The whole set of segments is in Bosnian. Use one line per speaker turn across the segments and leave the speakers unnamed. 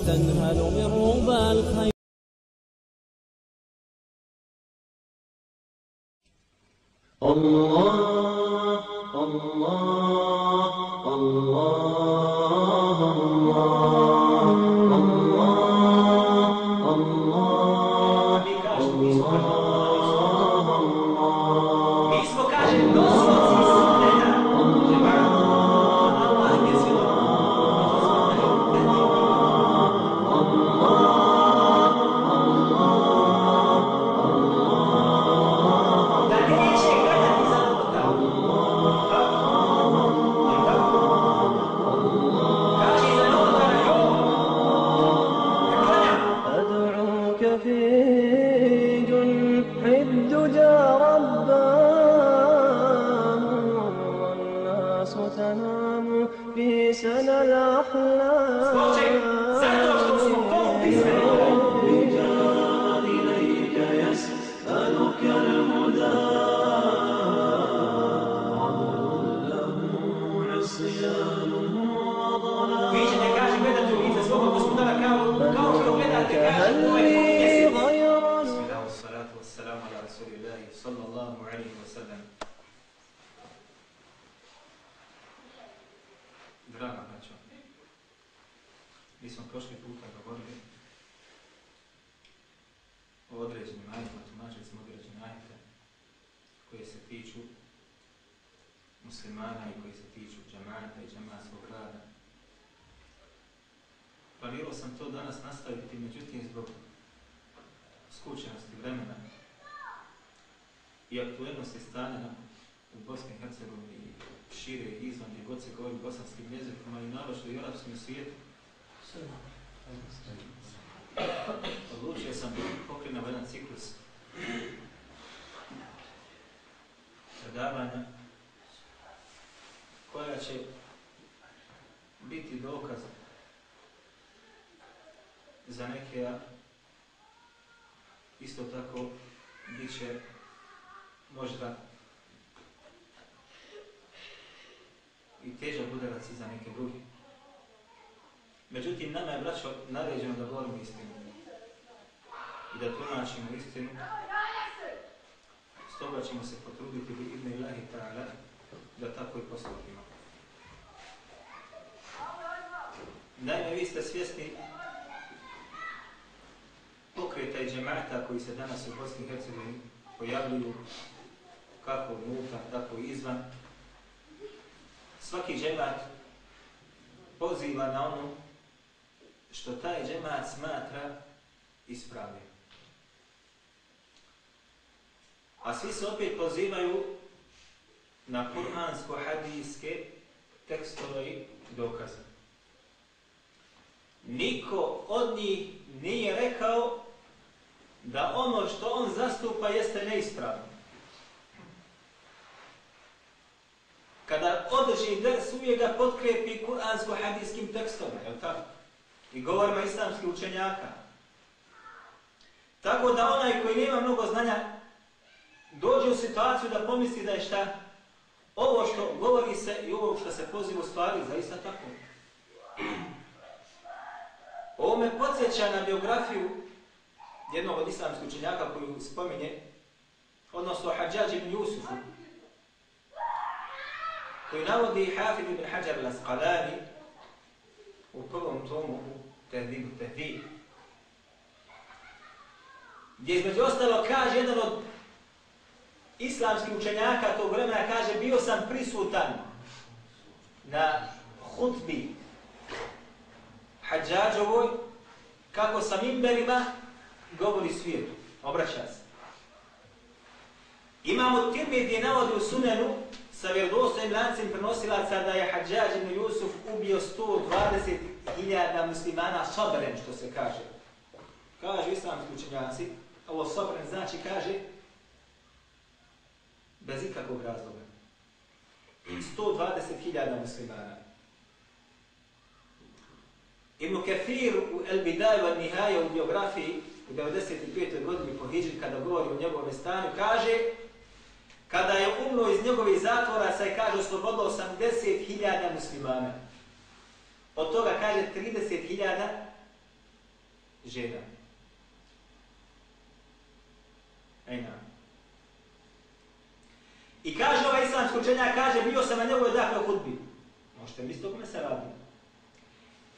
وتنهل من ربى الخير.
الله الله الله.
Muslimana i koji se tiču džamata i džamatskog rada. Planirao sam to danas nastaviti, međutim zbog skučenosti vremena i aktuelnosti stanja u Bosni i Hercegovini i šire i izvan gdje god se govori bosanskim jezikom, ali naročito i u arapskom svijetu. Odlučio sam da pokrenem jedan ciklus predavanja će biti dokaz za neke, a isto tako bit će možda i težak udarac i za neke druge. Međutim, nama je, braćo, naređeno da govorimo istinu i da tumačimo istinu. Stoga ćemo se potruditi bi idne ilahi ta'ala da tako i postupimo. Naime, vi ste svjesni pokreta i džemata koji se danas u Bosni i Hercegovini pojavljuju kako unutra, tako i izvan. Svaki džemat poziva na ono što taj džemat smatra ispravnim. A svi se opet pozivaju na kuransko-hadijske tekstove i dokaze. Niko od njih nije rekao da ono što on zastupa jeste neispravno. Kada održi ders, uvijek ga potkrepi kuransko-hadijskim tekstom, je tako? I govorima islamskih učenjaka. Tako da onaj koji nema mnogo znanja dođe u situaciju da pomisli da je šta? Ovo što govori se i ovo što se poziva u stvari zaista tako. Ovo me podsjeća na biografiju jednog od islamskih učenjaka koju spominje, odnosno Hadžađ ibn Jusufu, koji navodi Hafid ibn Hajar al-Asqalani u prvom tomu u Tehdibu Tehdib. Gdje između ostalo kaže jedan od islamskih učenjaka tog vremena, kaže bio sam prisutan na hutbi Hadžađovoj kako sa mimberima govori svijetu, obraća se. Imamo Tirmidhi navodi u sunenu sa vjerodostojnim lancem prenosilaca da je Hadžađ ibn Jusuf ubio 120.000 muslimana sabren, što se kaže. Kaže islamski učenjaci, ovo sabren znači, kaže, bez ikakvog razloga. 120.000 muslimana. Ibn Kathir u El Bidaju al Nihaja u biografiji u 95. godini po Hidži kada govori o njegovom stanju, kaže kada je umro iz njegovih zatvora, se kaže oslobodilo 80.000 muslimana. Od toga kaže 30.000 žena. Ejna. I kaže ovaj islamski učenjak, kaže, bio sam na njegovoj dakle hudbi. Možete misliti o kome se radi.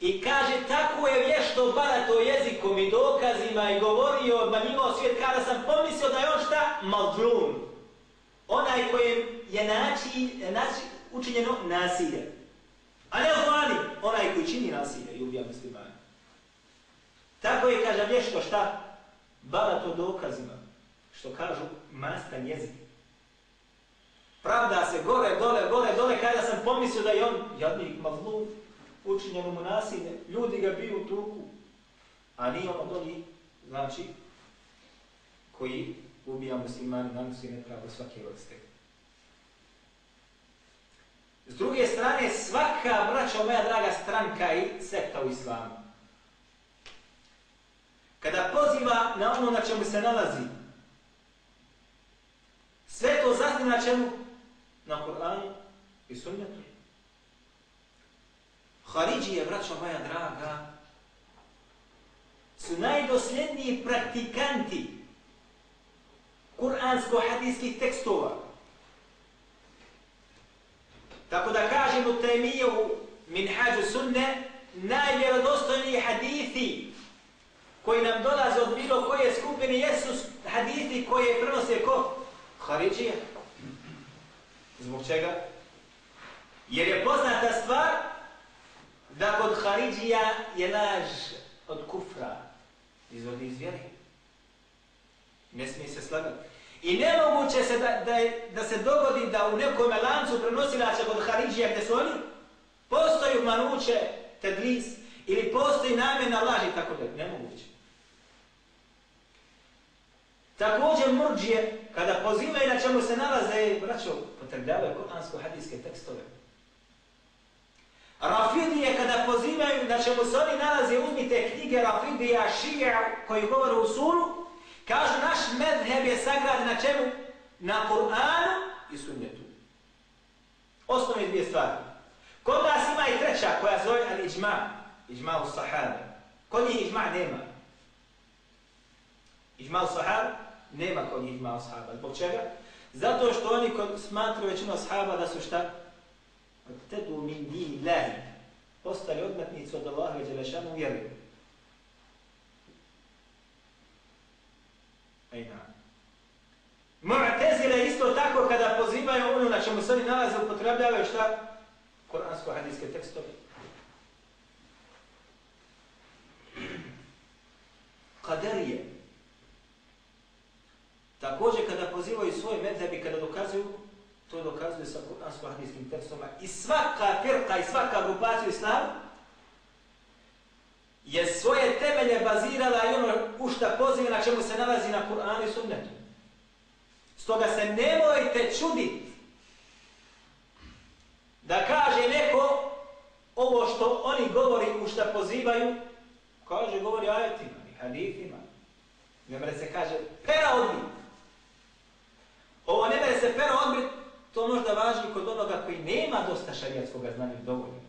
I kaže, tako je vješto barato jezikom i dokazima i govorio, odmanjivao svijet, kada sam pomislio da je on šta? Mazlum. Onaj kojem je nači, nači, učinjeno nasilje. A ne zvani, onaj koji čini nasilje i ubija muslimane. Tako je, kaže, vješto šta? Barato dokazima. Što kažu, mastan jezik. Pravda se gore, dole, gore, dole, kada sam pomislio da je on jadnik, mazlum, učinjeno mu nasilje, ljudi ga biju u tuku, a nije ono doli, znači, koji ubija muslimani, nanosi nepravdu svake vrste. S druge strane, svaka, braćo moja draga, stranka i sekta u islamu, kada poziva na ono na čemu se nalazi, sve to zasni na čemu? Na Koranu i sunnetu. Haridžije, braćo moja draga, su najdosljedniji praktikanti kuransko-hadijskih tekstova. Tako da kažem u tajmiju min hađu sunne, najvjerodostojniji hadithi koji nam dolaze od bilo koje skupine jesu hadithi koje prenose ko? Haridžije. Zbog čega? Jer je poznata stvar da kod Haridžija je laž od kufra, izvodi iz vjeri. Ne smije se slagati. I nemoguće se da, da, da se dogodi da u nekom lancu prenosilača kod Haridžija gdje su oni, postoji manuće, tedlis, ili postoji namjena laži, tako da nemoguće. Također murđije, kada pozivaju na čemu se nalaze, braćo, potrebljavaju koransko-hadijske tekstove. Rafidije kada pozivaju na čemu se oni nalaze, uzmite knjige Rafidija, Šija koji govore u suru, kažu naš medheb je sagraden na čemu? Na Kur'anu i sunnetu. Osnovne dvije stvari. Kod nas ima i treća koja zove al-iđma, iđma u sahabe. Kod njih iđma nema. Iđma u sahabe nema kod njih iđma u sahaba. Zbog čega? Zato što oni smatruju većinu sahaba da su šta? Tedu min dini lahi, postali odmetnici od Allaha i Đelešanu u vjeru. Ejna. Mu'tezile isto tako kada pozivaju ono na čemu se oni nalaze, upotrebljavaju šta? Koransko-hadijske tekstove. Kaderije. Također kada pozivaju svoj medheb kada dokazuju To dokazuje sa kuransko-hadijskim tekstoma. I svaka firka i svaka grupacija islamu je svoje temelje bazirala i ono u šta poziva na čemu se nalazi na Kur'anu i sunnetu. Stoga se nemojte čuditi da kaže neko ovo što oni govori u šta pozivaju, kaže govori ajetima i hadithima. Ne mere se kaže pera odbit. Ovo ne mere se pera odbit To možda važi kod onoga koji nema dosta šarijatskog znanja dovoljno.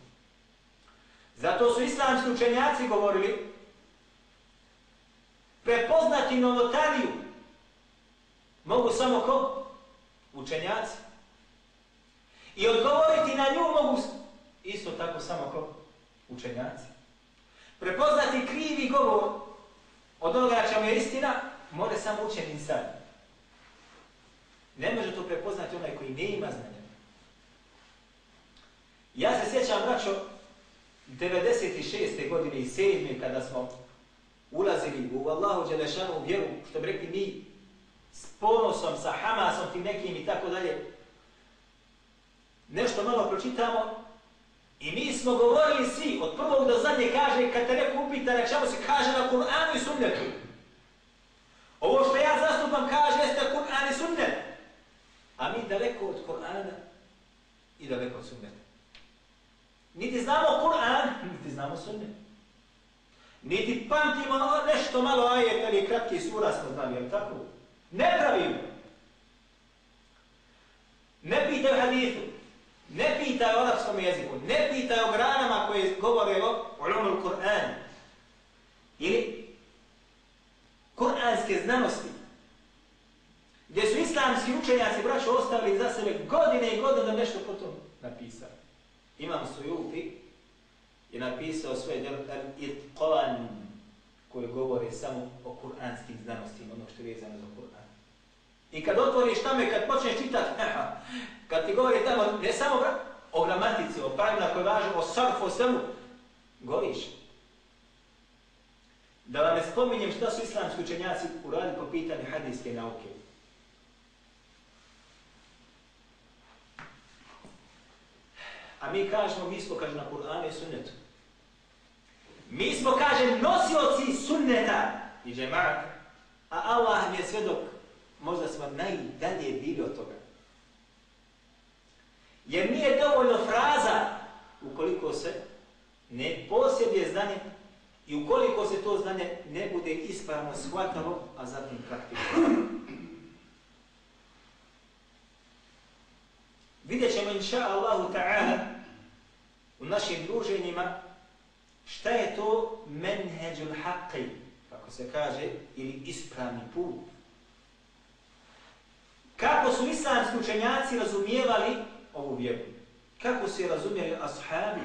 Zato su islamski učenjaci govorili prepoznati novotariju mogu samo ko? Učenjaci. I odgovoriti na nju mogu isto tako samo ko? Učenjaci. Prepoznati krivi govor od onoga čemu je istina, more samo učeni sad. Ne može to prepoznati onaj koji ne ima znanja. Ja se sjećam, braćo, 96. godine i 7. kada smo ulazili u Allahu Đelešanu u vjeru, što bi rekli mi, s ponosom, sa Hamasom, tim nekim i tako dalje, nešto malo pročitamo i mi smo govorili svi, od prvog do zadnje kaže, kad te neko upita na čemu se kaže na Kur'anu i sunnetu. Ovo što ja zastupam kaže jeste Kur'an i sunnet. A mi daleko od Korana i daleko od sunneta. Niti znamo Kur'an, niti znamo sunnet. Niti pamtimo nešto malo ajet ili kratki sura smo znali, jel tako? Ne pravimo. Ne pitaj o hadithu. Ne pitaj o arabskom jeziku. Ne pitaj o granama koje govore o ulumul Kur'an. Ili znanosti, gdje su islamski učenjaci braćo ostavili za sebe godine i godine da nešto potom napisali. Imam Sujuti je napisao svoje djelo Al-Itqan koje govore samo o kuranskim znanostima, ono što je vezano za Kur'an. I kad otvoriš tamo kad počneš čitati, kad ti govori tamo, ne samo o gramatici, o pravila koje važe, o sarfu, o svemu, goriš. Da vam ne spominjem šta su islamski učenjaci uradili po pitanju hadijske nauke. A mi kažemo, mi smo, kaže, na Kur'anu i sunnetu. Mi smo, kaže, nosioci sunneta i džemata. A Allah mi je svedok, možda smo najdalje bili od toga. Jer nije dovoljno fraza ukoliko se ne posjeduje znanje i ukoliko se to znanje ne bude ispravno shvatalo, a zatim praktikovano. Vidjet ćemo, inša Allahu ta'ala, u našim druženjima, šta je to menheđul haqqi, kako se kaže, ili ispravni put. Kako su islamski učenjaci razumijevali ovu vjeru? Kako su je razumijeli ashabi?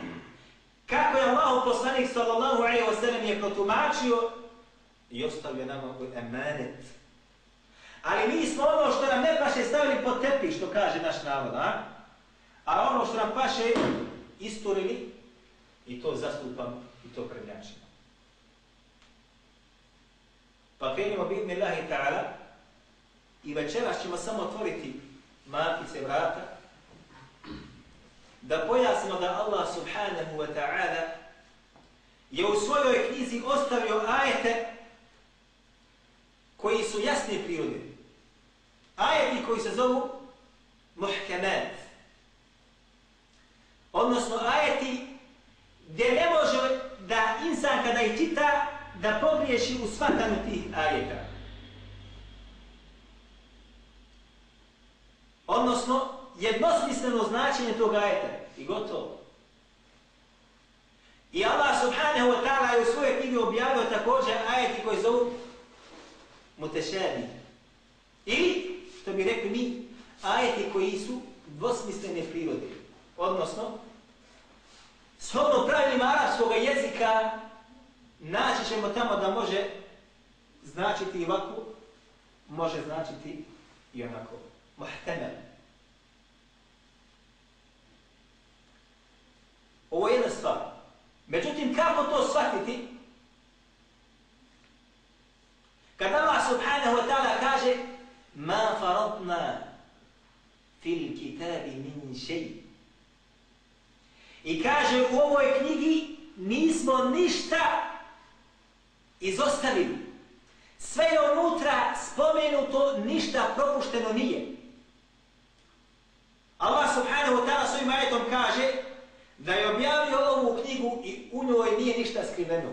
Kako je Allah poslanik sallallahu alaihi wa sallam je protumačio i ostavio nama ovu emanet. Ali mi smo ono što nam ne paše stavili pod tepi, što kaže naš narod, a? A ono što nam paše isturili i to zastupam i to prednjačimo. Pa krenimo bi mi Allahi ta'ala i večeras ćemo samo otvoriti matice vrata da pojasnimo da Allah subhanahu wa ta'ala je u svojoj knjizi ostavio ajete koji su jasni prirode. Ajeti koji se zovu muhkemat. Odnosno ajeti gdje ne može da insan kada ih čita da pogriješi u shvatanju tih ajeta. Odnosno, jednosmisleno značenje tog ajeta. I gotovo. I Allah subhanahu wa ta'ala je u svojoj knjigi objavio također ajeti koji zovu mutešadi. Ili, što bi rekli mi, ajeti koji su dvosmislene prirode. Odnosno, shodno pravilima arabskog jezika naći ćemo tamo da može značiti ovako, može značiti i onako. Muhtemel. Ovo je jedna stvar. Međutim, kako to shvatiti? Kad Allah subhanahu wa ta'ala kaže Ma faradna fil kitabi min šeji I kaže u ovoj knjigi nismo ništa izostavili. Sve je unutra spomenuto, ništa propušteno nije. Allah subhanahu wa ta'ala svojim ajetom kaže da je objavio ovu knjigu i u njoj nije ništa skriveno.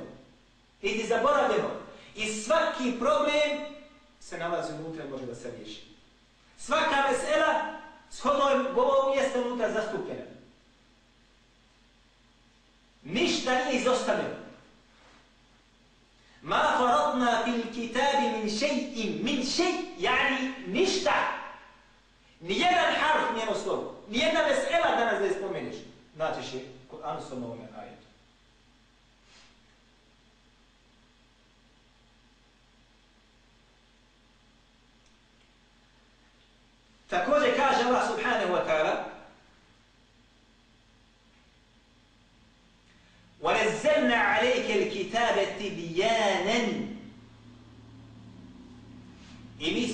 Niti zaboravljeno. I svaki problem se nalazi unutra i može da se riješi. Svaka vesela shodno je govom mjestu unutra zastupljena. Ništa nije izostavljeno. Ma faradna fil kitabi min še'in, min še'in, yani ništa. Nijedan harf njeno slovo, nijedna vesela danas da je spomeniš. Znači še, Kur'an su na ovome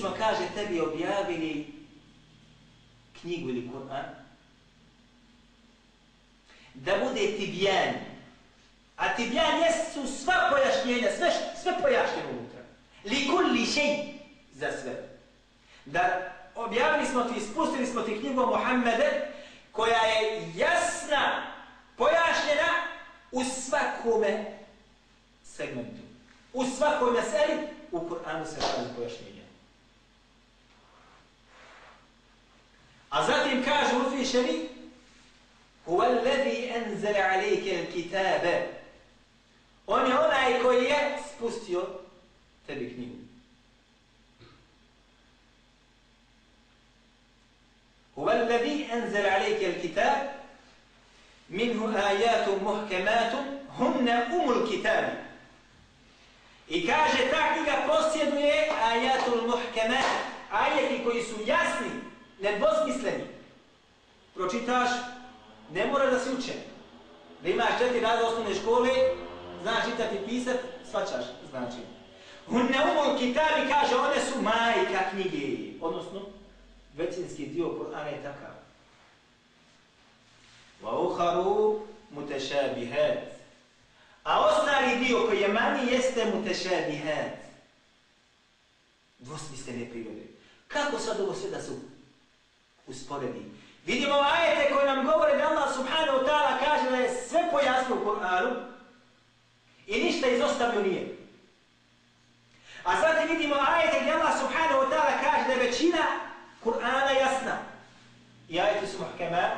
smo, kaže, tebi objavili knjigu ili Kur'an da bude tibijan. A tibijan jesu sva pojašnjenja, sve, sve pojašnjeno unutra. Li kulli šej za sve. Da objavili smo ti, spustili smo ti knjigu Muhammede koja je jasna, pojašnjena u svakome segmentu. U svakoj meseli u Kur'anu se nalazi pojašnjenja. A zatim kaže uzvišeni Huwa alladhi anzala alayka al-kitaba. On je onaj koji je spustio tebi knjigu. Huwa alladhi anzala alayka al-kitab minhu ayatun muhkamatun hunna umul kitab. I kaže ta knjiga posjeduje ayatul muhkamat, ajeti koji su jasni, nedvosmisleni. Pročitaš, ne mora da si učen. Da imaš četiri rade osnovne škole, znaš čitati i pisat, svačaš znači. Hunne umul kitabi kaže, one su majka knjige, odnosno većinski dio Kur'ana je takav. Wa uharu mutešabihat. A ostali dio koji je manji jeste mutešabihat. Dvosmislene prirode. Kako sad ovo sve da se usporedi? Vidimo ajete koje nam govore da Allah subhanahu wa ta'ala kaže da je sve pojasno u Kur'anu i ništa izostavio nije. A zatim vidimo ajete gdje Allah subhanahu wa ta'ala kaže da je većina Kur'ana jasna. I ajeti su muhkema.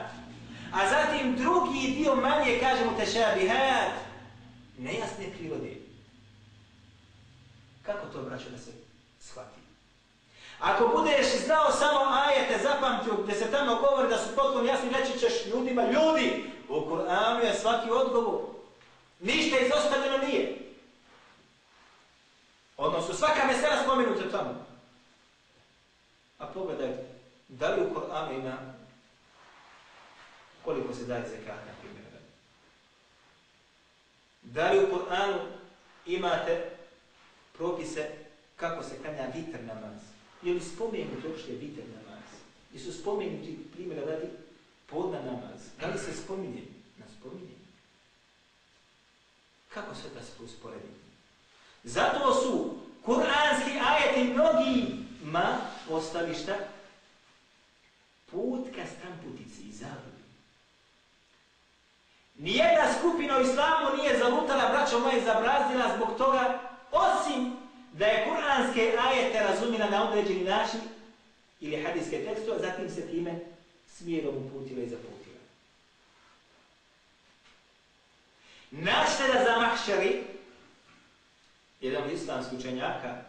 A zatim drugi dio manje kaže mu tešabihat. Nejasne prirode. Kako to braćo da se shvati? Ako budeš znao samo ajete, zapamtio gdje se tamo govori da su potpuno jasni, reći ćeš ljudima, ljudi, u Kur'anu je svaki odgovor. Ništa izostavljeno nije. Odnosno, svaka mesela spomenuta tamo. A pogledajte, da li u Koranu ima koliko se daje zekat na primjer? Da li u Koranu imate propise kako se kanja vitr namaz? Je li spomenuti uopšte vitr namaz? I su spomenuti primjera radi podna namaz? Da li se spominje? Na spominje. Kako se da se usporedi? Zato su kuranski ajeti mnogima postali šta? Put ka stamputici i zavodi. Nijedna skupina u islamu nije zalutala, braćo moje, zabrazdila zbog toga, osim da je kuranske ajete razumila na određeni način ili hadijske tekstove, zatim se time smjerom uputila i zaputila. Našteda za mahšari, jedan od islamskih učenjaka,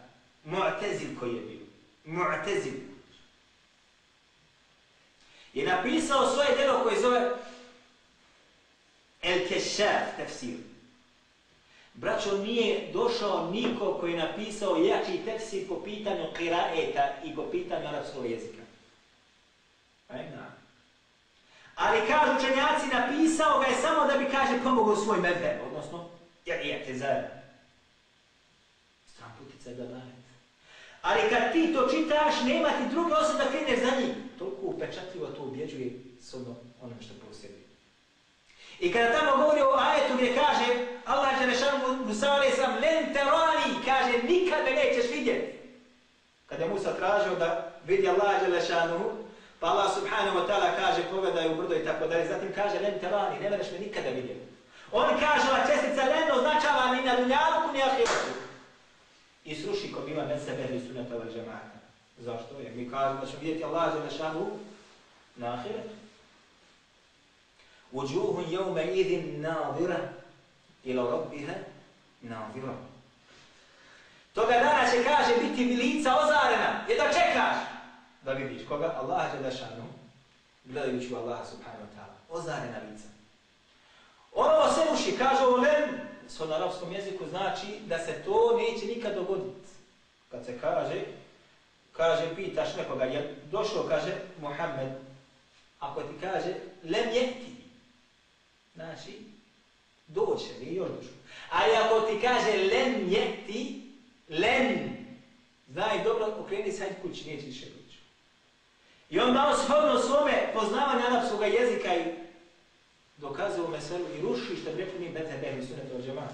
Mu'tezil koji je bio. Mu'tezil. Je napisao svoje delo koje zove El Keshaf tefsir. Braćo, nije došao niko koji je napisao jači tefsir po pitanju kiraeta i po pitanju arapskog jezika. Pa Ajna. Ali kažu učenjaci, napisao ga je samo da bi, kaže, pomogao svoj medve, odnosno, jer je te zajedno putica da daje. Ali kad ti to čitaš, nema ti druge osobe da kreneš za njim. Toliko upečatljivo to ubjeđuje s ono, onom što posjeduje. I kada tamo govori o ajetu gdje kaže Allah je rešan Musa alaih len terani, kaže nikad me nećeš vidjeti. Kada je Musa tražio da vidi Allah je pa Allah subhanahu wa ta'ala kaže pogledaj u brdo i tako dalje, zatim kaže len terani, ne vereš me nikada vidjeti. On kaže ova čestica len označava ni na dunjalu, ni ahiretu i sruši ko bila med sebe ili sunata val džemata. Zašto? Jer mi kažemo da ćemo vidjeti Allah za na ahiretu. وجوه يومئذ idin nadira ربها rabbiha nadira. Toga dana će kaže biti lica ozarena. Je da čekaš da vidiš koga? Allah će da šanu, gledajući u Allah subhanahu wa ta'ala. Ozarena lica. Ono se uši, kaže ovo lem, so na arapskom jeziku znači da se to neće nikad dogoditi. Kad se kaže, kaže, pitaš nekoga, je došao, kaže, Muhammed, ako ti kaže, lem jeti, znači, doće, nije još došlo. Ali ako ti kaže, lem jeti, len, znaj dobro, okreni sad kući, neće više doći. I on dao shodno svome poznavanje arapskog jezika i dokazuje meselu i ruši što bi rekli mi bete behli sunet od džema.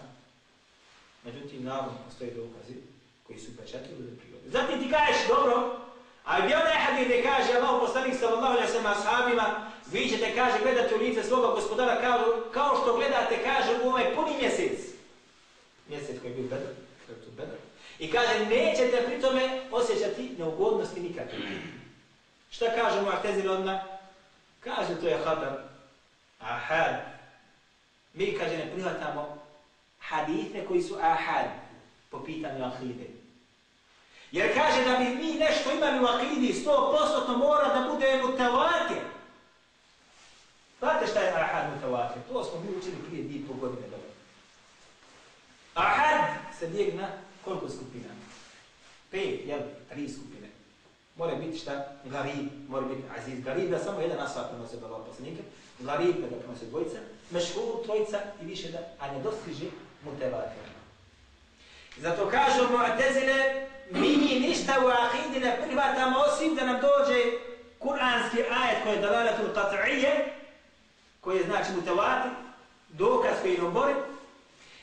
Međutim, navodno postoji dokazi koji su pečetili za prirode. Zatim ti kažeš, dobro, a gdje onaj hadid gdje kaže Allah poslanik sallallahu alaihi sallam ashabima, vi ćete, kaže, gledati u lice svoga gospodara kao, kao što gledate, kaže, u ovaj puni mjesec. Mjesec koji je bio bedar, koji je bedar. I kaže, nećete pri tome osjećati neugodnosti nikakve. Šta kaže mu Artezil odmah? Kaže, to je hadar, ahad. Mi, kaže, ne prihvatamo hadithe koji su ahad po pitanju akide. Jer kaže da bi mi nešto imali u akidi, sto postotno mora da bude mutavatir. Znate šta je ahad mutawatir? To smo mi učili prije dvije pol godine dobro. Ahad se dijeli na koliko skupina? Pet, jel? Tri skupine. Mora biti šta? Garib, mora biti aziz. Garib da samo jedan asfalt prenose do Allah poslanika. Garib da prenose dvojica. Mešhur, trojica i više da, a ne dostiže mutawatir. Zato kažu mu'tezile, mi ništa u akidi ne prihvatamo osim da nam dođe kuranski ajet koji je dalalatul qat'ije, koji je znači mutawati, dokaz koji je obori,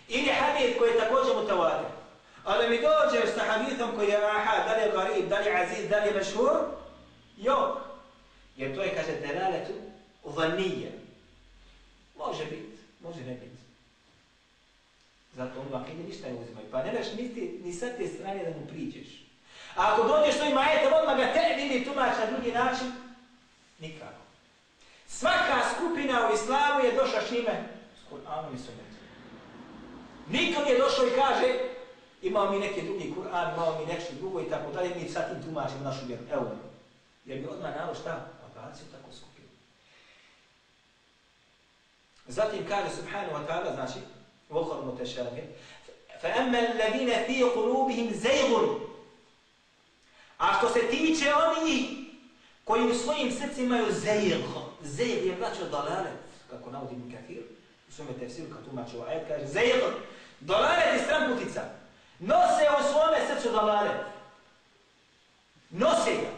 ili hadith koji je također mutawati. Ali mi dođeš sa hadithom koji je ahad, da li je garib, da li je aziz, da li je mešhur, jok. Jer to je, kaže, delaletu vanije. Može biti, može ne biti. Zato on akide ništa ne uzimaju. Pa ne daš niti, ni sa te strane da mu priđeš. A ako dođeš svojim ajetom, odmah ga te vidi tumač na drugi način, nikako. Svaka skupina u islamu je došla s njime, s Kur'anom i sunnetom. Nikom je došao i kaže, imao mi neki drugi Kur'an, imao mi nešto drugo i tako dalje, mi sad tim tumačimo našu vjeru. Evo, jer bi odmah nalo šta? Odbacio tako skupinu. Zatim kaže Subhanahu wa ta'ala, znači, وخر متشابه فأما الذين في قلوبهم زيغ A što se tiče oni koji u svojim srcima imaju zejg, zejg je braćo dalalet, kako navodi mi kafir, u svome tefsiru kad tumače u ajet, kaže zejg, dalalet je stran putica, nose u svome srcu dalalet, nose ga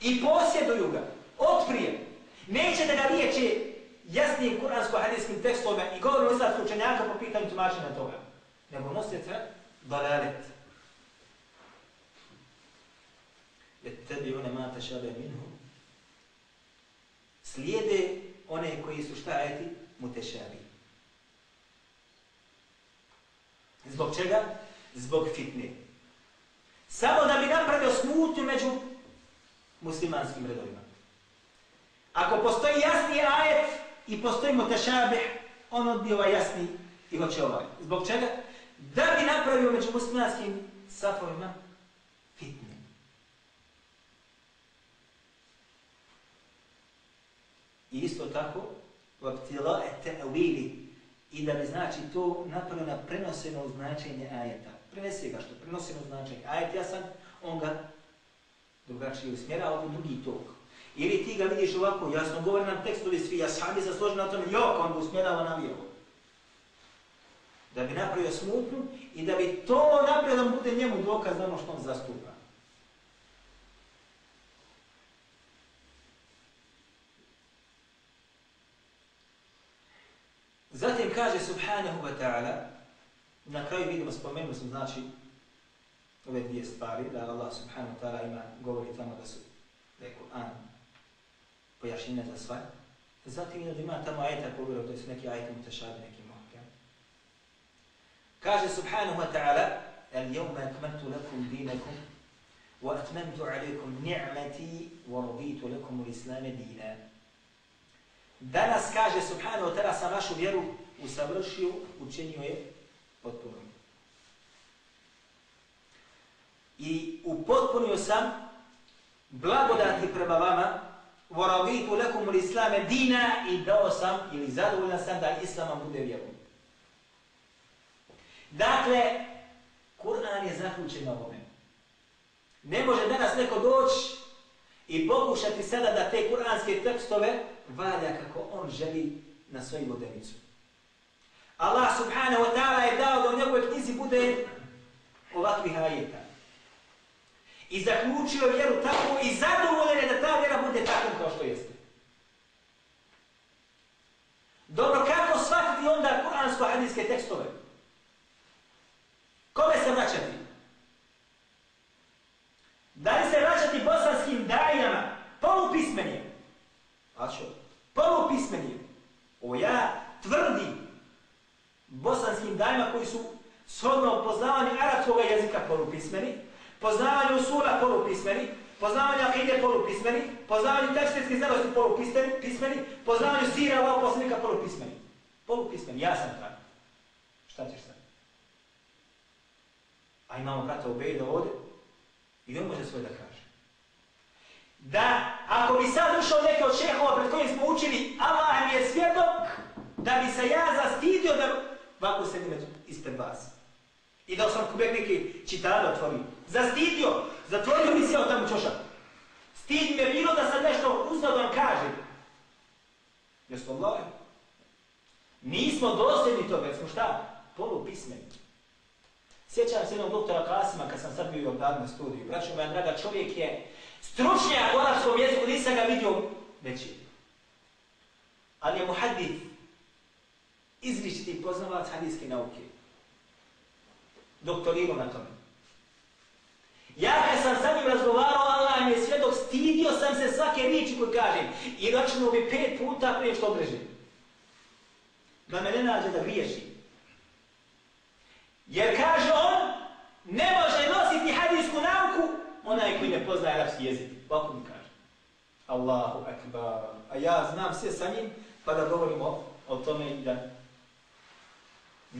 i posjeduju ga, otprije, neće da ga riječe jasnim kuransko-hadijskim tekstovima i govorom islamskog učenjaka po pitanju tumačenja toga, nego nose se dalalet. يتبعون ما تشابه منه slijede one koji su šta ajeti mutešabi. Zbog čega? Zbog fitne. Samo da bi napravio smutnju među muslimanskim redovima. Ako postoji jasni ajet i postoji mutešabih, on odbiva ovaj jasni i hoće ovaj. Zbog čega? Da bi napravio među muslimanskim safovima fitne. I isto tako, vaptilae te'awili, ta'wili, i da bi znači to napravio na prenoseno značenje ajeta. Prenese ga što prenoseno značenje. Ajet ja sam, on ga drugačije usmjera, u drugi tok. Ili ti ga vidiš ovako, jasno govori nam tekstovi svi, ja sami sa složen na tome, jok, on ga usmjerava na vjeru. Da bi napravio smutnu i da bi to napravio da bude njemu dokaz ono što on zastupa. Kaže subhanahu wa ta'ala, na kraju vidimo, spomenuli smo znači ove dvije stvari, da Allah subhanahu wa ta'ala ima, govori tamo da su, da je Kur'an pojašnjene za sve. Zatim da ima tamo ajeta pogledao, to su neki ajeta mutešabi, neki mohke. Kaže subhanahu wa ta'ala, اليوم أكملت لكم دينكم وأتممت عليكم نعمتي ورضيت لكم الإسلام دينا Danas kaže Subhanahu wa ta'ala sa našu vjeru usavršio, učenio je potpuno. I upotpunio sam blagodati prema vama voravitu lekum ul islame dina i dao sam ili zadovoljan sam da islama bude vjerom. Dakle, Kur'an je zaključen na ovome. Ne može danas neko doći i pokušati sada da te kuranske tekstove valja kako on želi na svoju vodenicu. Allah subhanahu wa ta'ala je dao da u njegove knjizi bude ovakvih ajeta. I zaključio vjeru tako i zadovoljen je da ta vjera bude takvom kao što jeste. Dobro, kako shvatiti onda kuransko-hadijske tekstove? Kome se vraćati? Da li se vraćati bosanskim dajama, polupismenjem? Pa što? Polupismenjem. O ja tvrdim bosanskim dajima koji su shodno poznavanje arapskog jezika polupismeni, poznavanje usula polupismeni, poznavanje akide polupismeni, poznavanje tekstilske znanosti polupismeni, poznavanje sira ovog poslanika polupismeni. Polupismeni, ja sam tako. Šta ćeš sad? A imamo brata Ubejda ovdje, I on može svoje da kaže. Da ako bi sad ušao neke od šehova pred kojim smo učili, Allah mi je svjedok, da bi se ja zastidio da ovako sedim ispred vas. I da sam kubek neki čitare otvorio. Zastidio, zatvorio mi sjeo tamo čošak. Stid me bilo da sam nešto uznao da vam kažem. Jesu Allah? Nismo dosljedni toga, jer smo šta? Polupismeni. Sjećam se jednog doktora Kasima kad sam sad bio u na studiju. Braćo moja draga, čovjek je stručnjak u arabskom jeziku, nisam ga vidio veći. Ali je muhadith, izričiti poznavac hadijske nauke. Doktorirao na tome. Ja kad sam sa njim razgovarao, Allah mi je svjedok, stidio sam se svake riječi koje kažem. I računuo bi pet puta prije što odrežim. Da me ne nađe da griješi. Jer kaže on, ne može nositi hadijsku nauku onaj koji ne poznaje arapski jezik. Ovako mi kaže. Allahu akbar. A ja znam sve sa njim, pa da govorimo o tome i da...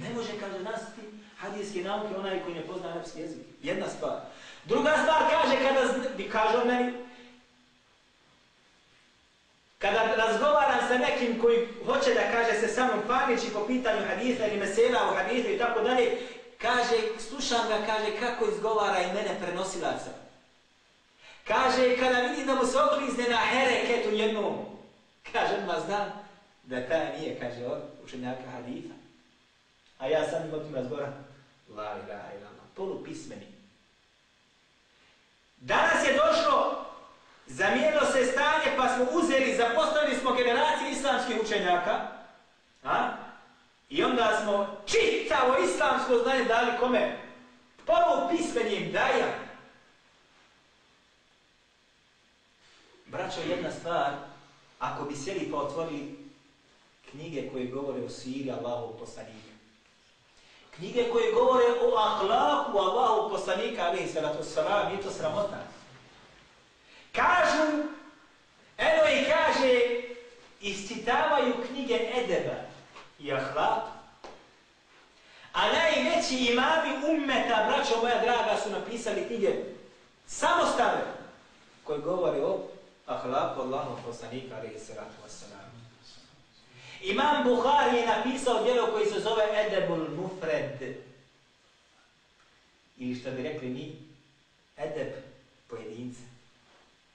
Ne može, kaže, nositi hadijske nauke onaj koji ne poznaje arapski jezik. Jedna stvar. Druga stvar kaže, kada kaže on meni, kada razgovaram sa nekim koji hoće da kaže se samo paniči po pitanju hadisa ili mesela u hadisu i tako dalje, kaže, slušam ga, kaže, kako izgovara i mene prenosilaca. Kaže, kada vidi da mu se oklizne na hereketu jednom, kaže, ma znam da taj nije, kaže, od učenjaka haditha. A ja sam imam o tim razgovaram, la ilaha ilama, polupismeni. Ono Danas je došlo, zamijenilo se stanje pa smo uzeli, zapostavili smo generacije islamskih učenjaka, a? i onda smo čitavo islamsko znanje dali kome? Polu pismenjem daja. Braćo, jedna stvar, ako bi sjeli pa otvorili knjige koje govore o siri Allahov poslanika, Knjige koje govore o ahlaku Allahu poslanika, ali salatu salam, nije to sramota. Kažu, eno i kaže, iscitavaju knjige Edeba i ahlaku. A najveći imami ummeta, braćo moja draga, su napisali knjige samostave koje govore o ahlaku Allahu poslanika, ali i salatu salam. Imam Buhari je napisao djelo koji se zove Edebul Mufred. Ili što bi rekli mi, Edeb pojedinca.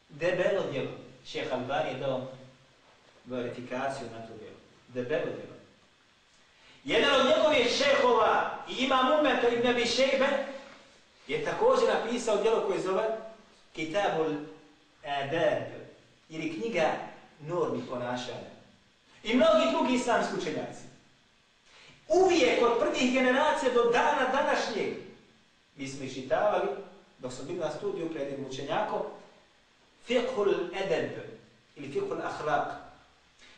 Debelo djelo. Šeha Albani je dao verifikaciju na to djelo. Debelo djelo. Jedan od njegovih šehova i imam umeta ibn Abi Šejbe je također napisao djelo koje zove Kitabul Adab ili knjiga normi ponašanja. I mnogi drugi islamski učenjaci. Uvijek od prvih generacija do dana današnjeg mi smo išitavali, dok smo bili na studiju pred jednim učenjakom, fiqhul edeb ili fiqhul Akhlaq,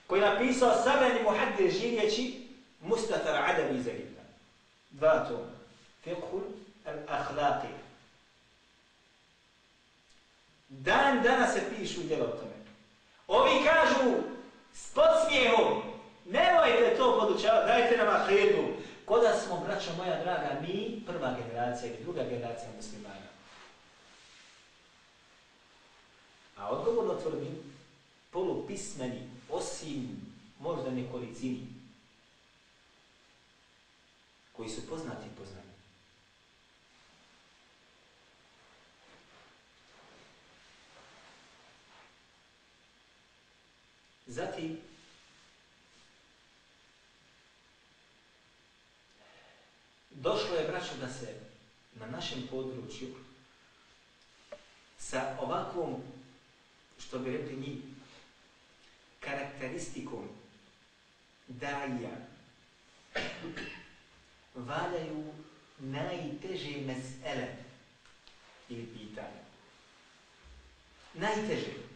koji je napisao savrani muhaddir živjeći Mustafa Adabi iz Egipta. Dva toma. Fiqhul ahlaqi. Dan danas se pišu djela o tome. Ovi kažu s podsmijehom. Nemojte to podučavati, dajte nam ahidu. Koda smo, braćo moja draga, mi, prva generacija ili druga generacija muslimana. A odgovorno tvrdim, polupismeni, osim možda nekolicini, koji su poznati i poznani. Zatim, došlo je, braćo, da se na našem području sa ovakvom, što bi rekli njih, karakteristikom daja valjaju najteže mesele ili pitanja. Najteže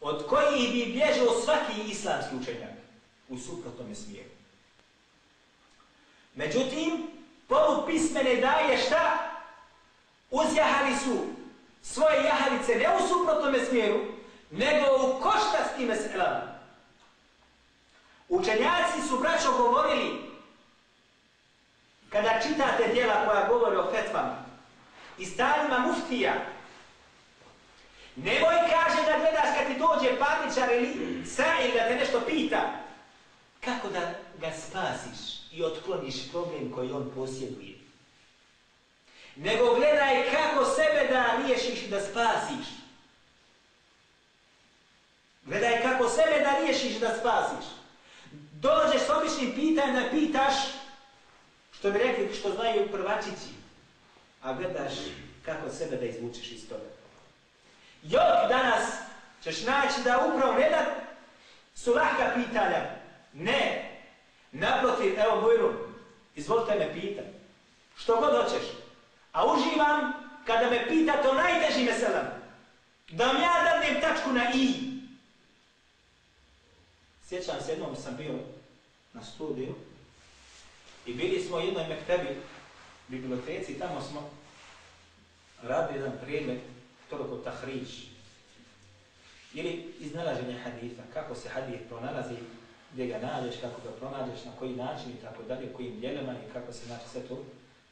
od kojih bi bježao svaki islamski učenjak u suprotnom smjeru. Međutim, polupismene daje šta? Uzjahali su svoje jahalice ne u suprotnom smjeru, nego u koštastim meselama. Učenjaci su braćo govorili, kada čitate dijela koja govore o fetvama, i stanima muftija, Nemoj kaže da gledaš kad ti dođe parničar ili sa'il da te nešto pita. Kako da ga spasiš i otkloniš problem koji on posjeduje. Nego gledaj kako sebe da riješiš da spasiš. Gledaj kako sebe da riješiš da spasiš. Dođeš s običnim pitanjem da pitaš što bi rekli što znaju prvačići. A gledaš kako sebe da izvučeš iz toga. Jok danas ćeš naći da upravo ne da su lahka pitanja. Ne. Naprotiv, evo Bujru, izvolite me pita. Što god hoćeš. A uživam kada me pitate o najtežim meselama. Da vam ja dadnem tačku na i. Sjećam se, jednom sam bio na studiju i bili smo u jednoj mektebi, biblioteci, tamo smo radili jedan predmet toliko tahriš, ili iznalaženje haditha, kako se hadith pronalazi, gdje ga nađeš, kako ga pronađeš, na koji način i tako dalje, kojim djelima i kako se znači sve to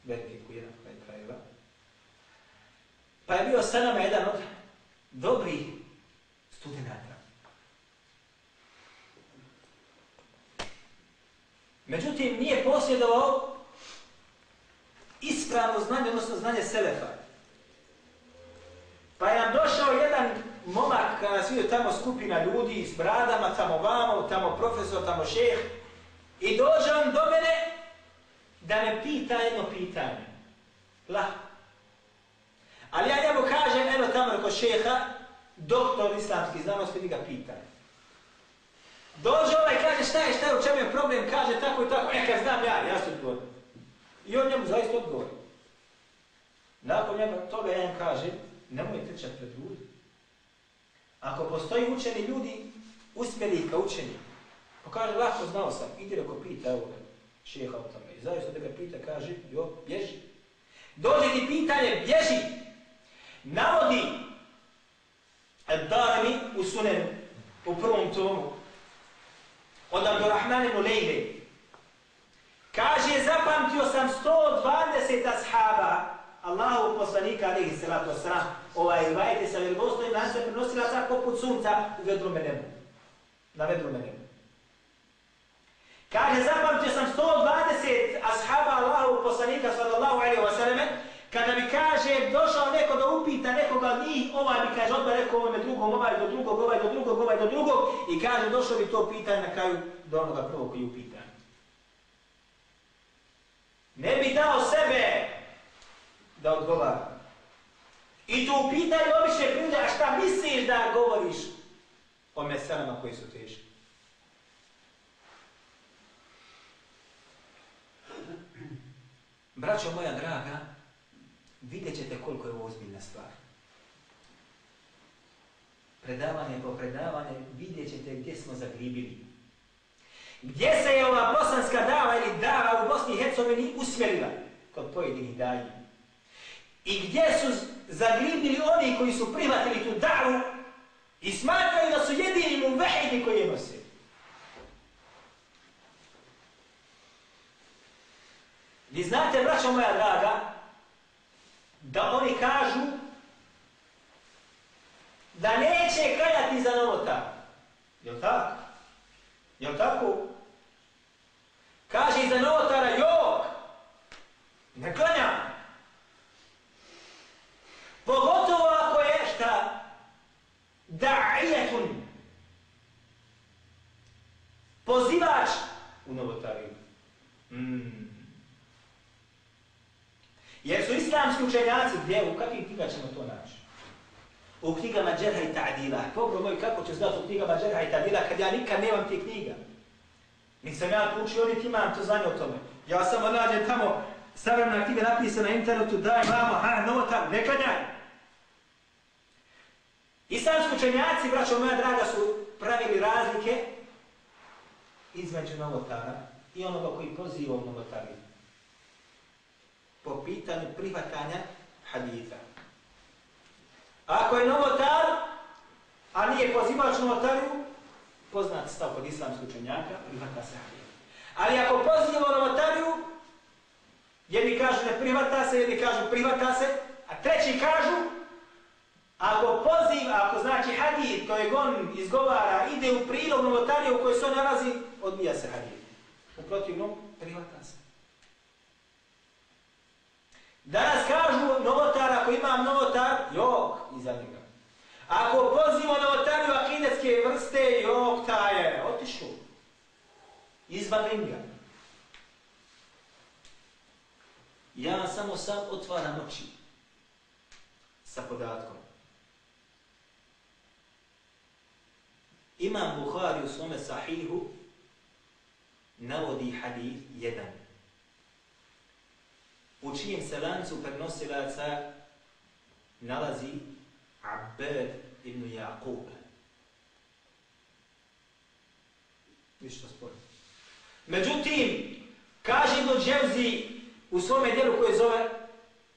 verifikuje na kraju krajeva. Pa je bio sa nama jedan od dobrih studenta. Međutim, nije posjedovao ispravno znanje, odnosno znanje Selefa. Pa je nam došao jedan momak, kada svi tamo skupina ljudi s bradama, tamo vamo, tamo profesor, tamo šeh, i dođe on do mene da me pita jedno pitanje. Lahko. Ali ja njemu kažem, eno tamo kod šeha, doktor islamski znanosti, vi ga pita. Dođe ovaj i kaže šta je, šta je, u čemu je problem, kaže tako i tako, e kad znam ja, ja se odgovorim. I on njemu zaista odgovori. Nakon njega toga ja im kažem, nemoj trčati pred ljudi. Ako postoji učeni ljudi, uspjeli ih ka učenju. Pa kaže, lako znao sam, idi reko pita, evo šeha o tome. I zavisno da ga pita, kaže, jo, bježi. Dođe ti pitanje, bježi. Navodi Ad-Darami u sunenu, u prvom tomu, od Abdurrahmane Mulejne. Kaže, zapamtio sam 120 ashaba, Allahu poslanika, alihi salatu wasalam, ovaj rivajete sa vjerovostojim lancem prenosila sa poput sunca u vedrome nebu. Na vedrome nebu. Kaže, zapamtio sam 120 ashaba Allahu poslanika sallallahu alaihi wasallam, kada mi kaže, došao neko da upita nekoga od njih, ovaj mi kaže, odmah rekao ovome drugom, ovaj do drugog, ovaj do drugog, ovaj do drugog, i kaže, došao bi to pitanje na kraju do onoga prvog koji upita. Ne bi dao sebe da odgovara. I tu pitanje obične prirode, a šta misliš da govoriš o meselama koji su teški? Braćo moja draga, vidjet ćete koliko je ovo ozbiljna stvar. Predavanje po predavanje, vidjet ćete gdje smo zagribili. Gdje se je ova bosanska dava ili dava u Bosni i Hercegovini usmjerila kod pojedinih daji. I gdje su zagribili oni koji su prihvatili tu davu i smatraju da su jedini mu vehidi koji je nose. Vi znate, braćo moja draga, da oni kažu da neće kajati za novota. Je tako? Je tako? Kaže i za novotara, jok, ne klanja. Pogotovo ako je šta da'ijetun pozivač u novotariju. Mm. Jer su islamski učenjaci, gdje, u kakvim knjiga ćemo to naći? U knjigama Džerha i Ta'dila. Dobro moj, kako će znati u knjigama Džerha nikad, ja nikad nemam tih knjiga? Nisam ja to učio, niti imam to znanje o tome. Ja samo nađem tamo savremna knjiga napisana na internetu, daj mama, ha, nota, ne klanjaj. Islamski učenjaci, braćo moja draga, su pravili razlike između novotara i onoga koji poziva u novotariju po pitanju prihvatanja haditha. Ako je novotar, a nije pozivač novotariju, poznat stav kod islamskog učenjaka, prihvata se haditha. Ali ako poziva novotariju, jedni kažu ne prihvata se, jedni kažu prihvata se, a treći kažu Ako poziv, ako znači hadid kojeg on izgovara, ide u prilog novotarije u kojoj se on nalazi, odbija se hadid. U protivnom, prihvata se. Danas kažu novotar, ako imam novotar, jok, iza njega. Ako pozivamo novotariju akidetske vrste, jok, ta je, otišu. Izvan ringa. Ja samo sam otvaram oči sa podatkom. Imam Buhari u svome sahihu navodi hadith jedan. U čijem se lancu prenosilaca nalazi Abbad ibn Jakub. Ništa spojno. Međutim, kaže Ibn Dževzi u svome dijelu koje zove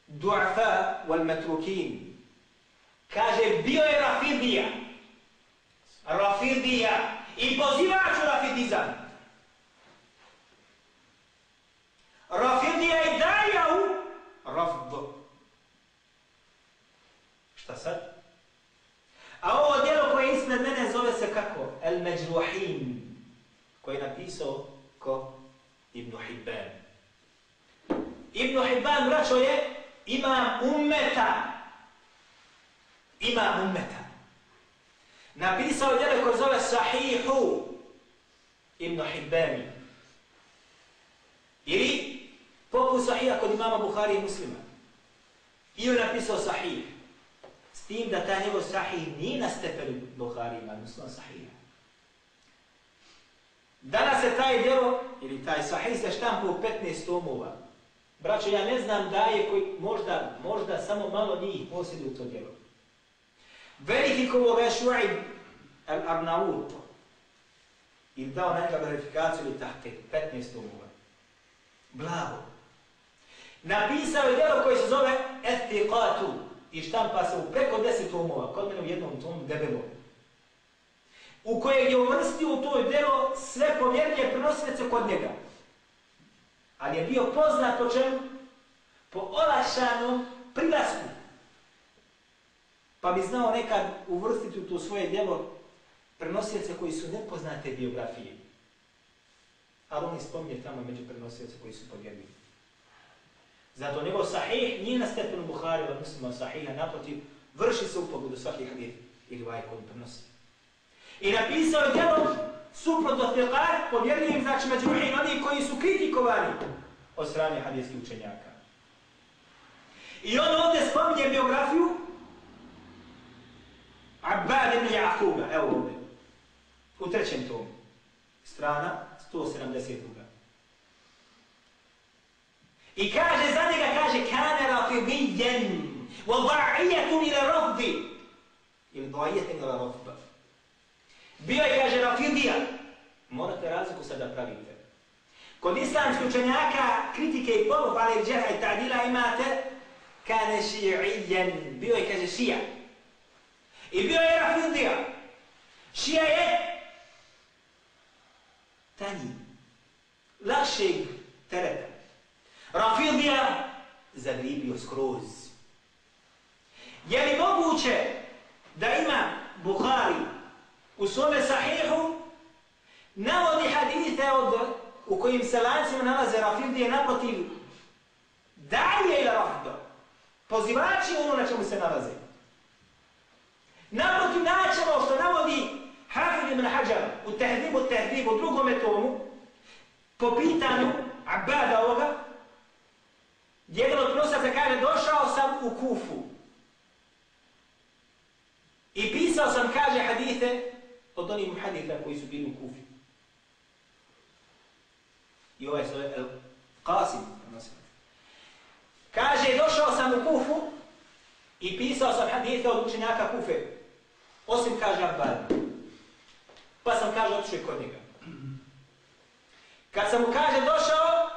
Du'afa wal Matrukin. Kaže, bio je Rafidija. Rafidija. I pozivač u Rafidizam. Rafidija je daja u Rafd. Šta sad? A ovo djelo koje je ispred mene zove se kako? El Međruhin. Koji je napisao ko Ibn Hibban. Ibn Hibban, braćo, je ima ummeta. Ima ummeta. Napisao djelo koje zove Sahihu Ibn Hibbani. Ili poput Sahija kod imama Buhari i muslima. I on napisao Sahih. Tim da taj njegov Sahih nije na stepenu Buhari ima muslima Sahiha. Danas se taj djelo, ili taj Sahih se štampa u 15 tomova. Braćo, ja ne znam da je koji, možda, možda samo malo njih posjeduju to djelo. Veliki kovoga je Šuaib al-Arnaut i dao na njega verifikaciju ili tahke, 15 tomova. Blago. Napisao je djelo koje se zove Estiqatu i štampa se u preko 10 tomova, kod mene u jednom tomu debelom. U kojeg je uvrstio u to delo sve povjernije prenosilice kod njega. Ali je bio poznat po čemu? Po olašanom prilasku. Pa bi znao nekad uvrstiti u to svoje djelo prenosioce koji su nepoznate biografije. Ali on spominje tamo među prenosioce koji su povjerljivi. Zato njegov sahih nije na stepenu Buhari ili muslima sahiha, naprotiv, vrši se u pogledu svaki hadith ili vaj koji prenosi. I napisao je djelo suprotno fiqar, povjerljivim znači među oni koji su kritikovani od strane hadijskih učenjaka. I on ovdje spominje biografiju Abbad ibn Jakuba, evo ovdje, u trećem tomu, strana 172. I kaže za rafidijen, wa da'ijetun ila rafdi, ili da'ijetun ila rafba. Bio je, kaže, rafidija. Morate razliku sada pravite. Kod islamskih učenjaka kritike i polohvale džeha i ta'dila imate kane ši'ijen. Bio je, kaže, šija. I bio je rafidija. Šija je tanji. Lakšeg tereta. Rafidija zagribio skroz. Je li moguće da ima Bukhari u svome sahihu navodi hadite od, u kojim se lancima nalaze Rafidije naprotiv dalje ili Rafido. Pozivači ono na čemu se nalaze. Naprotiv načelo što navodi Hafid ibn Hajar u tehdibu tehdibu drugome tomu po pitanju Abada ovoga jedan od prosaca kaže došao sam u Kufu i pisao sam kaže hadite od onih muhadita koji su bili u Kufi. I ovaj zove El Qasim. Kaže, došao sam u Kufu i pisao sam hadite od učenjaka Kufe. Osim kaže Abbad. Pa sam kaže otišao kod njega. Kad sam mu kaže došao,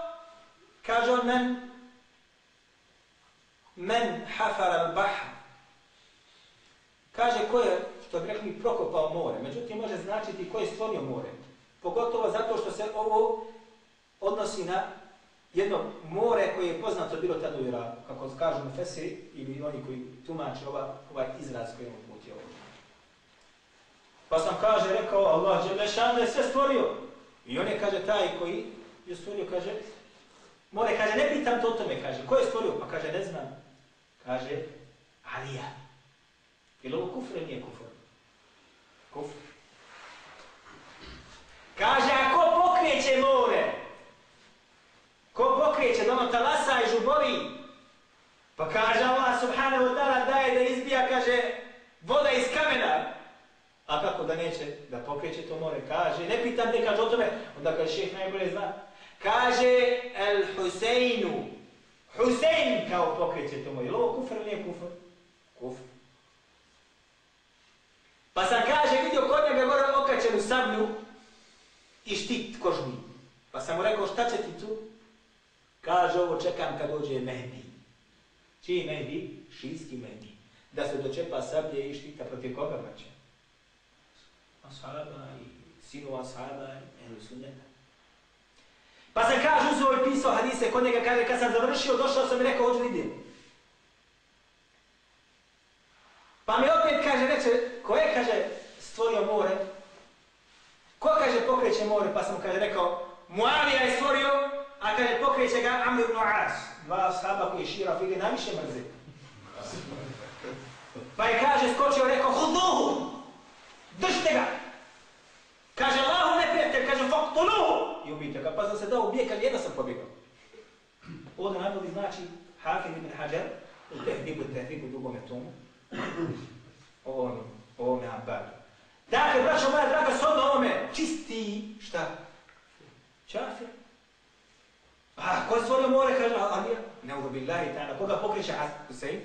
kaže on meni, men hafar al bahr. Kaže ko je što bi rekli prokopao more. Međutim, može značiti ko je stvorio more. Pogotovo zato što se ovo odnosi na jedno more koje je poznato bilo tada u Iraku, kako kažu mu Fesiri ili oni koji tumače ova, ovaj izraz koji je uputio ovdje. Pa sam kaže, rekao Allah, Đelešan je sve stvorio. I on je, kaže, taj koji je stvorio, kaže, more, kaže, ne pitam to o tome, kaže, ko je stvorio? Pa kaže, ne znam. Kaže, Alija. Je li ovo kufr ili nije kufr? Kufr. Kaže, a ko pokreće more? Ko pokreće da ono talasa i žubori? Pa kaže Allah subhanahu wa ta'ala daje da izbija, kaže, voda iz kamena. A kako da neće da pokreće to more? Kaže, ne pitam te kaže o tome, onda kaže šeh najbolje zna. Kaže, el Huseinu, Husein kao pokreće to moj. Je li ovo kufr ili nije kufr? Kufr. Pa sam kaže, vidio kod njega gore okačenu sablju i štit kožni. Pa sam mu rekao, šta će ti tu? Kaže, ovo čekam kad dođe Mehdi. Čiji Mehdi? Šijski Mehdi. Da se dočepa sablje i štita protiv koga vraća? Ashaba i sinu Ashaba i Ehlu Sunneta. Pa sam kaže, uzeo i pisao hadise kod njega, kaže, kad sam završio, došao sam i rekao, hoću vidim. Pa mi opet kaže, reče, ko je, kaže, stvorio more? Ko kaže, pokreće more? Pa sam kaže, rekao, Muavija je stvorio, a kaže, pokreće ga Amr ibn As. Dva ashaba koji šira fili najviše mrze. Pa je kaže, skočio, rekao, huduhu, držite ga. Kaže, Allahu kaže, faktuluhu. I ubijte ga, pa sam se dao ubije, kaže, jedna sam pobjegao. Ovdje najbolji znači, Hafid ibn Hajar, u tehdibu, tehdibu, drugome tomu, ovome, ovome abadu. Dakle, braćo moja draga, s odno ovome, čisti, šta? Čafir. A, ko je stvorio more, kaže, Alija? Ne udo billahi ta'ala, koga pokriče Husein?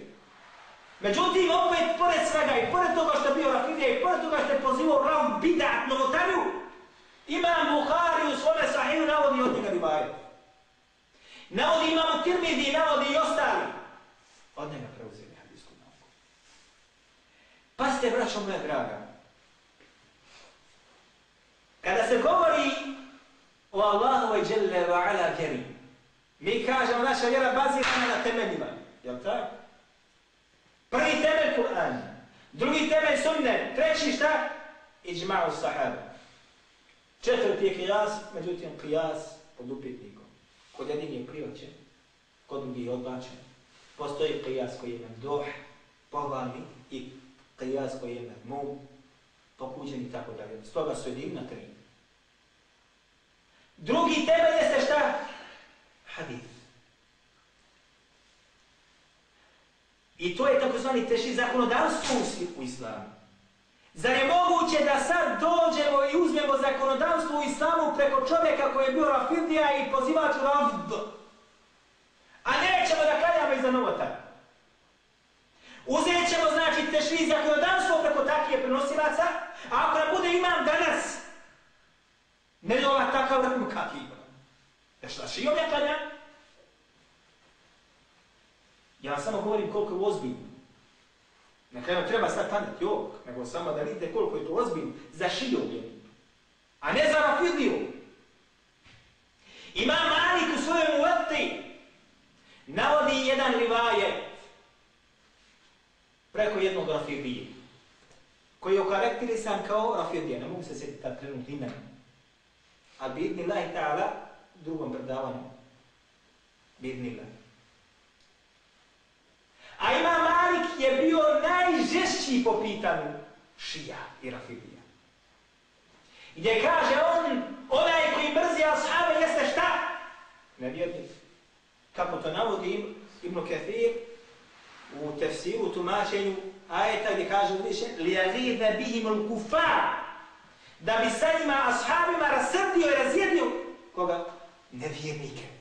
Međutim, opet, pored svega i pored toga što je bio Rafidija i pored toga što je pozivao Ram Bidat Novotariju, Imam Buhari u svome sahiju navodi od njega rivajet. Navodi imam Tirmidi, navodi i ostali. Od njega preuzeli. ste braćo moja draga, kada se govori o Allahu i Jelle wa ala vjeri, mi kažemo naša vjera bazirana na temeljima, jel tako? Prvi temelj Kur'an, drugi temelj sunne, treći šta? Iđma'u sahaba. Četvrti je kijas, međutim kijas pod upitnikom. Kod jedin je prioćen, kod drugi je odbačen. Postoji kijas koji je doh, pohvalni i kijas koji je mermum, pokuđen i tako dalje. Stoga su jedin na tri. Drugi temelj jeste šta? Hadith. I to je takozvani teši zakonodavstvo u islamu. Zar je moguće da sad dođemo i uzmemo zakonodavstvo u islamu preko čovjeka koji je bio rafidija i pozivač u rafd? A nećemo da kaljamo iza novota. Uzet ćemo, znači, tešvi zakonodavstvo preko takije prenosilaca, a ako nam bude imam danas, ne dola takav rekmu kakvi e imam. Ja šta šijom ja klanja? Ja samo govorim koliko je ozbiljno. Na kraju treba sad klanjati ovog, nego samo da vidite koliko je to ozbiljno za šijom. A ne za rafidiju. Ima Malik u svojoj uvati, navodi jedan rivajet, preko jednog rafidije, koji je okarakterisan kao rafidije, ne mogu se sjetiti tad trenutni imen. A bidni lahi ta'ala, drugom predavanju, bidni lahi. A ima Malik je bio najžešći po pitanju šija i rafidija. Gdje kaže on, onaj koji mrzi ashave jeste šta? Nevjernik. Kako to navodi Ibn Kathir, u tefsiru, u tumačenju ajeta gdje kaže više لِيَغِيْذَ بِهِمُ الْكُفَارِ da bi sa njima ashabima rasrdio i razjedio koga? Nevjernike.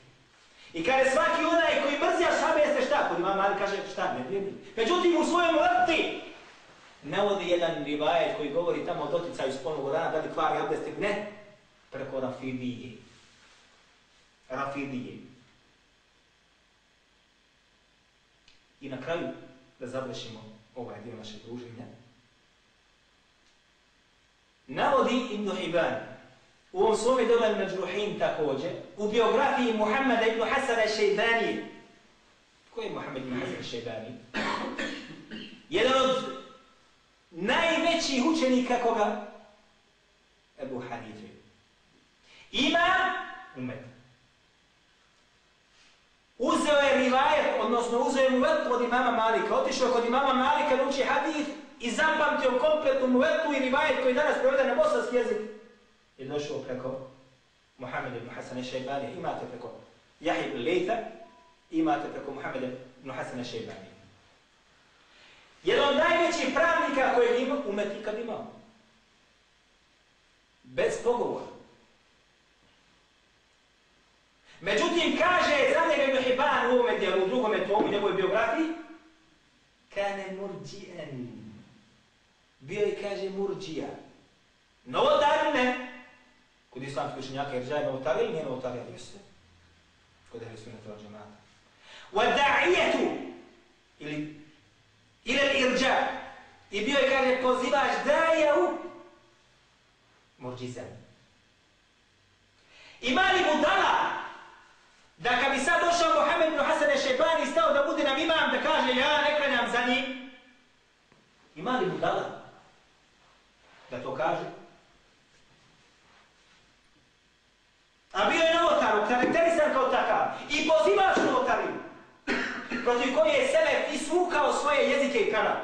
I kada svaki onaj koji mrzi ashabe jeste šta? Kod imam Ali kaže šta? Ne Nevjernik. Međutim u svojom vrti navodi jedan rivajet koji govori tamo o doticaju spolnog dana, da li kvari abdestik? Ne. Preko Rafidije. Rafidije. I na kraju, da završimo ovaj dio našeg druženja, navodi Ibn Hibani u ovom svome delu Međruhin također, u biografiji Muhammada ibn Hasana Šeibani, ko je Muhammed ibn Hasan Šeibani? Jedan od najvećih učenika koga? Ebu Hanife. Ima umet. Uzeo je rivajet, odnosno uzeo je muvet od imama Malika. Otišao kod imama Malika da uči hadith i zapamtio kompletnu muvetu i rivajet koji danas prevede na bosanski jezik je došao preko Muhammed ibn Hasan al-Shaybani, Imate preko Jahib Lejta, imate preko Muhammed ibn Hasan al-Shaybani. Jedan od najvećih pravnika koje ima, umet ikad imao. Bez pogovora. Međutim, kaže za njega Ibn Hibban u ovome dijelu, u drugome tomu, u njegovoj biografiji, kane murđijen. Bio je, kaže, murđija. Novotar ne. Kod islamskih učenjaka je rđaj novotar ili nije novotar, jel jeste? Kod je su neto džemata. Wa da'ijetu, ili, ili irđa. I bio je, kaže, pozivač daja u murđizem. Ima li budala da kad bi sad došao Mohamed ibn Hasan Šebani stao da bude nam imam da kaže ja ne klanjam za njim, ima li budala da to kaže? A bio je novotar, karakterisan kao takav i pozivaš novotariju protiv koje je Selef isvukao svoje jezike i kanal.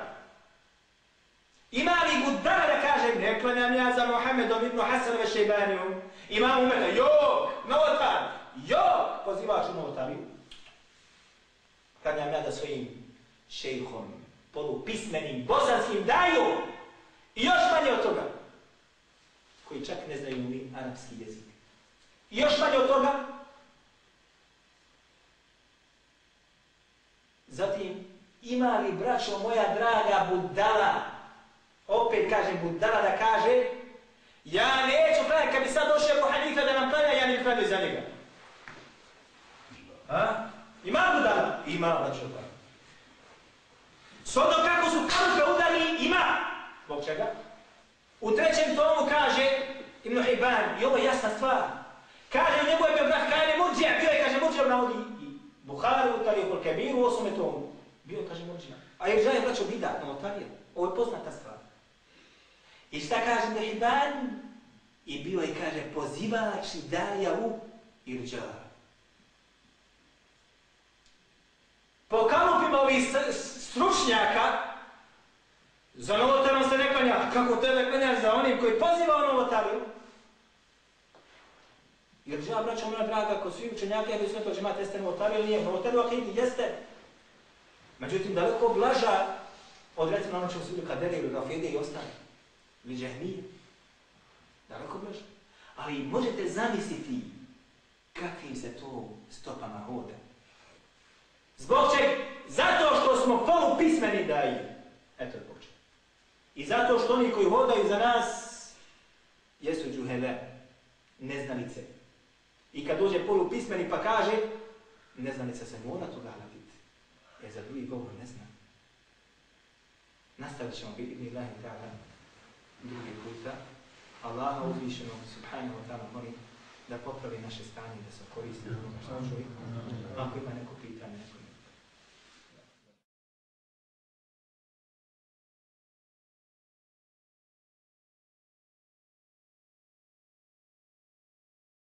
Ima li budala da kaže ne klanjam ja za Mohamedom ibn Hasan Šeibanijom. Ima umeta, jo, novotar, jo, pozivaš u novotariju. Klanjam ja da svojim šejhom, polupismenim, bosanskim daju i još manje od toga, koji čak ne znaju ni arapski jezik. I još manje od toga, zatim, ima li, braćo moja draga, budala, opet kaže budala da kaže, ja neću klanjati, kad bi sad došao Ebu Hanifa da nam klanja, ja ne klanjaju za njega. Ha? Ima budala? Ima, braćo da. S kako su kalupe udali, ima. Zbog čega? U trećem tomu kaže Ibn Hibban, i ovo je jasna stvar, kaže u njegove biografije, kaže murđija, bio je, kaže murđija, navodi i Buhari u Tariju Kebiru u osome tomu. Bio, kaže murđija. A jer žaje braćo bidat, novotarija. Ovo je poznata stvar. I šta kaže Nehiban? I bio je, kaže, pozivač i daja u Irđa. Po kalupima ovih stručnjaka, za novotarom se ne klanja, kako tebe klanjaš za onim koji poziva novotariju? Jer žena, braća moja draga, ko svi učenjaki, ja bi sve to žemate, jeste novotariju ili nije novotariju, u akidi jeste. Međutim, daleko blaža od recimo ono čemu su ili kadere ili rafide i ostane. Ili džahmije. Daleko blaža. Ali možete zamisliti kakvim se to stopama hoda. Zbog čeg? Zato što smo polupismeni daji. Eto je počeo. I zato što oni koji hodaju za nas jesu džuhele, neznalice. I kad dođe polupismeni pa kaže, neznalica se mora toga raditi. E za drugi govor ne zna. Nastavit ćemo biti ibn lahi ta'ala drugi puta. Allaha uzvišenog subhanahu wa ta'ala molim da popravi naše stanje, da se koristi ono što čovjek. Ako ima neko pitanje, neko